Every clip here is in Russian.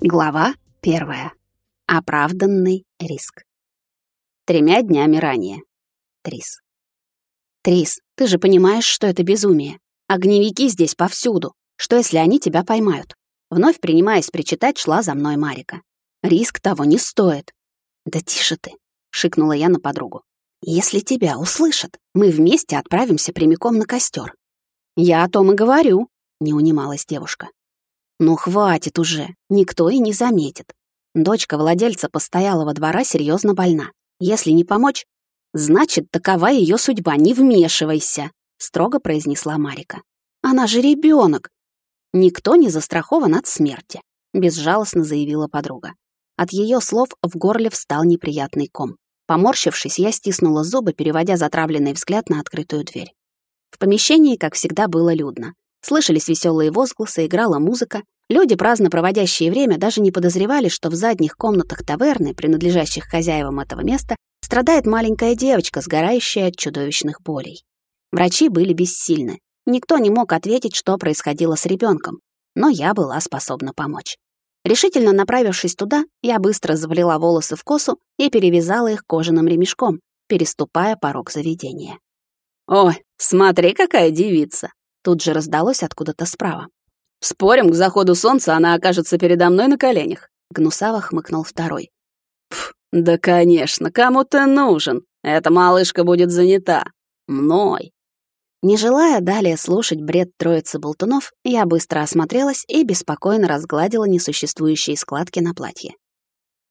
Глава первая. Оправданный риск. Тремя днями ранее. Трис. Трис, ты же понимаешь, что это безумие. Огневики здесь повсюду. Что, если они тебя поймают? Вновь принимаясь причитать, шла за мной Марика. Риск того не стоит. Да тише ты, шикнула я на подругу. Если тебя услышат, мы вместе отправимся прямиком на костер. Я о том и говорю, не унималась девушка. Ну хватит уже, никто и не заметит. Дочка владельца постоялого двора серьезно больна. Если не помочь, значит, такова ее судьба, не вмешивайся, строго произнесла Марика. Она же ребенок. Никто не застрахован от смерти, безжалостно заявила подруга. От ее слов в горле встал неприятный ком. Поморщившись, я стиснула зубы, переводя затравленный взгляд на открытую дверь. В помещении, как всегда, было людно. Слышались веселые возгласы, играла музыка. Люди, праздно проводящие время, даже не подозревали, что в задних комнатах таверны, принадлежащих хозяевам этого места, страдает маленькая девочка, сгорающая от чудовищных болей. Врачи были бессильны. Никто не мог ответить, что происходило с ребенком, но я была способна помочь. Решительно направившись туда, я быстро завлела волосы в косу и перевязала их кожаным ремешком, переступая порог заведения. «Ой, смотри, какая девица!» Тут же раздалось откуда-то справа. «Спорим, к заходу солнца она окажется передо мной на коленях», — гнусаво хмыкнул второй. «Пф, да, конечно, кому ты нужен? Эта малышка будет занята. Мной». Не желая далее слушать бред троицы болтунов, я быстро осмотрелась и беспокойно разгладила несуществующие складки на платье.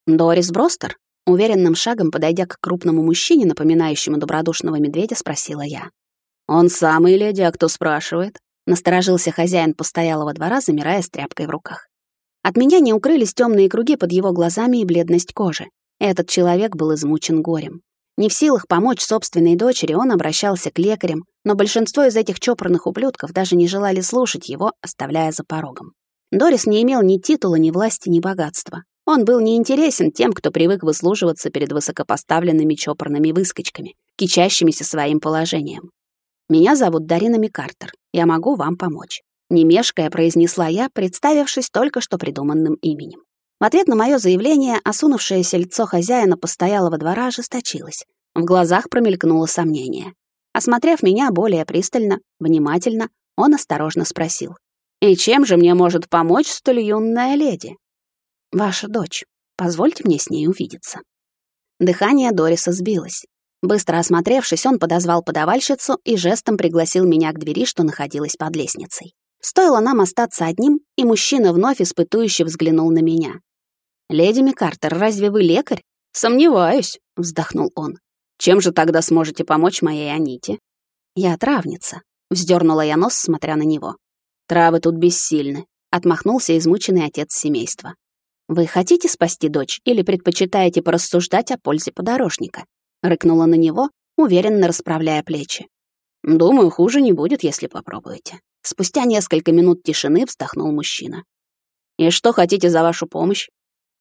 «Дорис Бростер?» Уверенным шагом, подойдя к крупному мужчине, напоминающему добродушного медведя, спросила я. «Он самый леди, а кто спрашивает?» Насторожился хозяин постоялого двора, замирая с тряпкой в руках. От меня не укрылись темные круги под его глазами и бледность кожи. Этот человек был измучен горем. Не в силах помочь собственной дочери, он обращался к лекарям, но большинство из этих чопорных ублюдков даже не желали слушать его, оставляя за порогом. Дорис не имел ни титула, ни власти, ни богатства. Он был неинтересен тем, кто привык выслуживаться перед высокопоставленными чопорными выскочками, кичащимися своим положением. Меня зовут Дарина Микартер. Я могу вам помочь. Не мешкая, произнесла я, представившись только что придуманным именем. В ответ на мое заявление осунувшееся лицо хозяина постоялого двора ожесточилось. В глазах промелькнуло сомнение. Осмотрев меня более пристально, внимательно, он осторожно спросил. «И чем же мне может помочь столь юная леди?» «Ваша дочь. Позвольте мне с ней увидеться». Дыхание Дориса сбилось. Быстро осмотревшись, он подозвал подавальщицу и жестом пригласил меня к двери, что находилась под лестницей. Стоило нам остаться одним, и мужчина вновь испытующе взглянул на меня. «Леди Микартер, разве вы лекарь?» «Сомневаюсь», — вздохнул он. «Чем же тогда сможете помочь моей Аните?» «Я травница», — вздернула я нос, смотря на него. «Травы тут бессильны», — отмахнулся измученный отец семейства. «Вы хотите спасти дочь или предпочитаете порассуждать о пользе подорожника?» Рыкнула на него, уверенно расправляя плечи. «Думаю, хуже не будет, если попробуете». Спустя несколько минут тишины вздохнул мужчина. «И что хотите за вашу помощь?»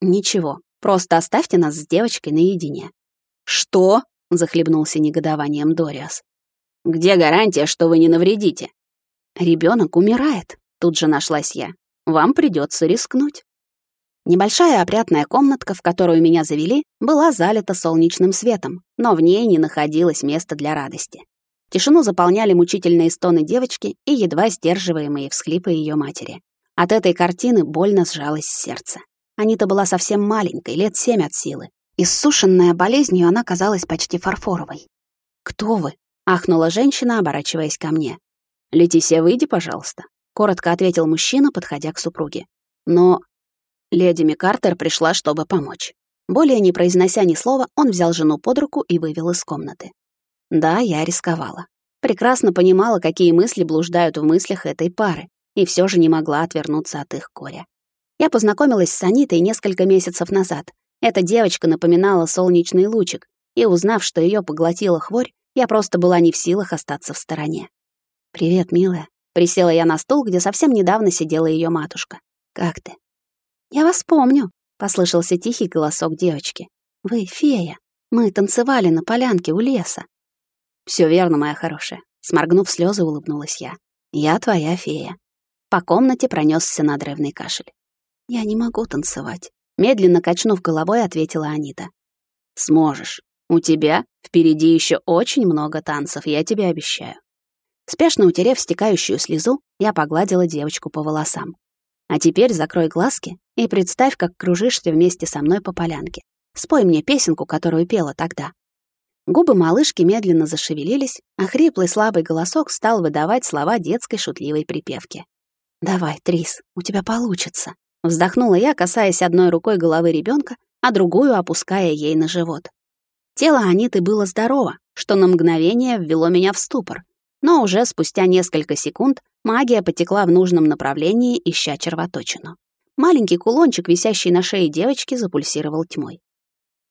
«Ничего, просто оставьте нас с девочкой наедине». «Что?» — захлебнулся негодованием Дориас. «Где гарантия, что вы не навредите?» Ребенок умирает», — тут же нашлась я. «Вам придется рискнуть». Небольшая опрятная комнатка, в которую меня завели, была залита солнечным светом, но в ней не находилось места для радости. Тишину заполняли мучительные стоны девочки и едва сдерживаемые всхлипы ее матери. От этой картины больно сжалось сердце. Анита была совсем маленькой, лет семь от силы. Иссушенная болезнью, она казалась почти фарфоровой. «Кто вы?» — ахнула женщина, оборачиваясь ко мне. «Летисия, выйди, пожалуйста», — коротко ответил мужчина, подходя к супруге. «Но Леди Микартер пришла, чтобы помочь. Более не произнося ни слова, он взял жену под руку и вывел из комнаты. Да, я рисковала. Прекрасно понимала, какие мысли блуждают в мыслях этой пары, и все же не могла отвернуться от их горя. Я познакомилась с Анитой несколько месяцев назад. Эта девочка напоминала солнечный лучик, и узнав, что ее поглотила хворь, я просто была не в силах остаться в стороне. «Привет, милая». Присела я на стул, где совсем недавно сидела ее матушка. «Как ты?» «Я вас помню», — послышался тихий голосок девочки. «Вы фея. Мы танцевали на полянке у леса». Все верно, моя хорошая», — сморгнув слезы, улыбнулась я. «Я твоя фея». По комнате пронесся надрывный кашель. «Я не могу танцевать», — медленно качнув головой, ответила Анита. «Сможешь. У тебя впереди еще очень много танцев, я тебе обещаю». Спешно утерев стекающую слезу, я погладила девочку по волосам. «А теперь закрой глазки и представь, как кружишься вместе со мной по полянке. Спой мне песенку, которую пела тогда». Губы малышки медленно зашевелились, а хриплый слабый голосок стал выдавать слова детской шутливой припевки. «Давай, Трис, у тебя получится», — вздохнула я, касаясь одной рукой головы ребенка, а другую опуская ей на живот. Тело Аниты было здорово, что на мгновение ввело меня в ступор, но уже спустя несколько секунд магия потекла в нужном направлении, ища червоточину. Маленький кулончик, висящий на шее девочки, запульсировал тьмой.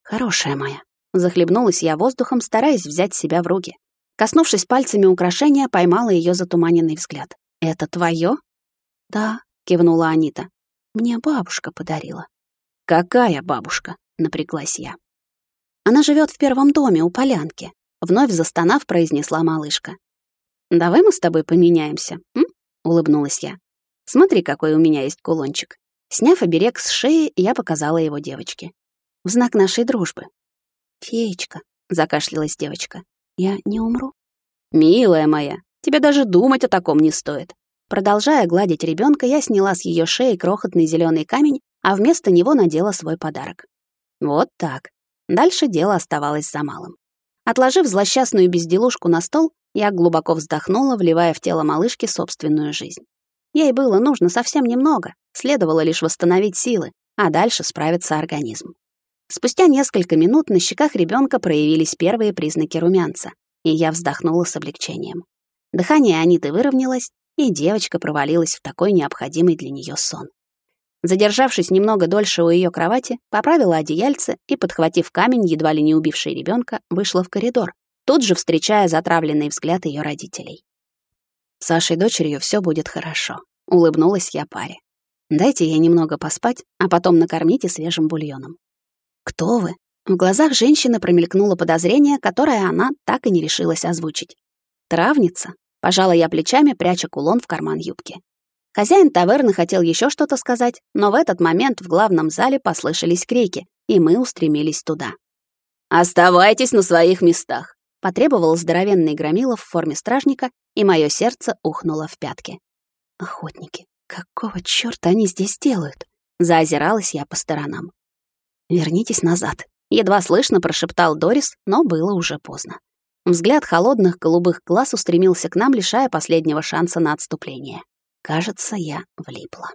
«Хорошая моя», — захлебнулась я воздухом, стараясь взять себя в руки. Коснувшись пальцами украшения, поймала ее затуманенный взгляд. «Это твое? «Да», — кивнула Анита. «Мне бабушка подарила». «Какая бабушка?» — напряглась я. «Она живет в первом доме у полянки», — вновь застонав, произнесла малышка. «Давай мы с тобой поменяемся, м?» — улыбнулась я. «Смотри, какой у меня есть кулончик». Сняв оберег с шеи, я показала его девочке. В знак нашей дружбы. «Феечка», — закашлялась девочка, — «я не умру?» «Милая моя, тебе даже думать о таком не стоит. Продолжая гладить ребенка, я сняла с ее шеи крохотный зеленый камень, а вместо него надела свой подарок. Вот так. Дальше дело оставалось за малым. Отложив злосчастную безделушку на стол, я глубоко вздохнула, вливая в тело малышки собственную жизнь. Ей было нужно совсем немного, следовало лишь восстановить силы, а дальше справится организм. Спустя несколько минут на щеках ребенка проявились первые признаки румянца, и я вздохнула с облегчением. Дыхание Аниты выровнялось, и девочка провалилась в такой необходимый для нее сон. Задержавшись немного дольше у ее кровати, поправила одеяльце и, подхватив камень, едва ли не убивший ребенка, вышла в коридор, тут же встречая затравленный взгляд ее родителей. «С вашей дочерью все будет хорошо», — улыбнулась я паре. «Дайте ей немного поспать, а потом накормите свежим бульоном». «Кто вы?» В глазах женщины промелькнуло подозрение, которое она так и не решилась озвучить. «Травница?» Пожала я плечами, пряча кулон в карман юбки. Хозяин таверны хотел еще что-то сказать, но в этот момент в главном зале послышались крики, и мы устремились туда. «Оставайтесь на своих местах!» — потребовал здоровенный громила в форме стражника, и мое сердце ухнуло в пятки. «Охотники, какого чёрта они здесь делают?» — заозиралась я по сторонам. «Вернитесь назад», — едва слышно прошептал Дорис, но было уже поздно. Взгляд холодных голубых глаз устремился к нам, лишая последнего шанса на отступление. Кажется, я влипла.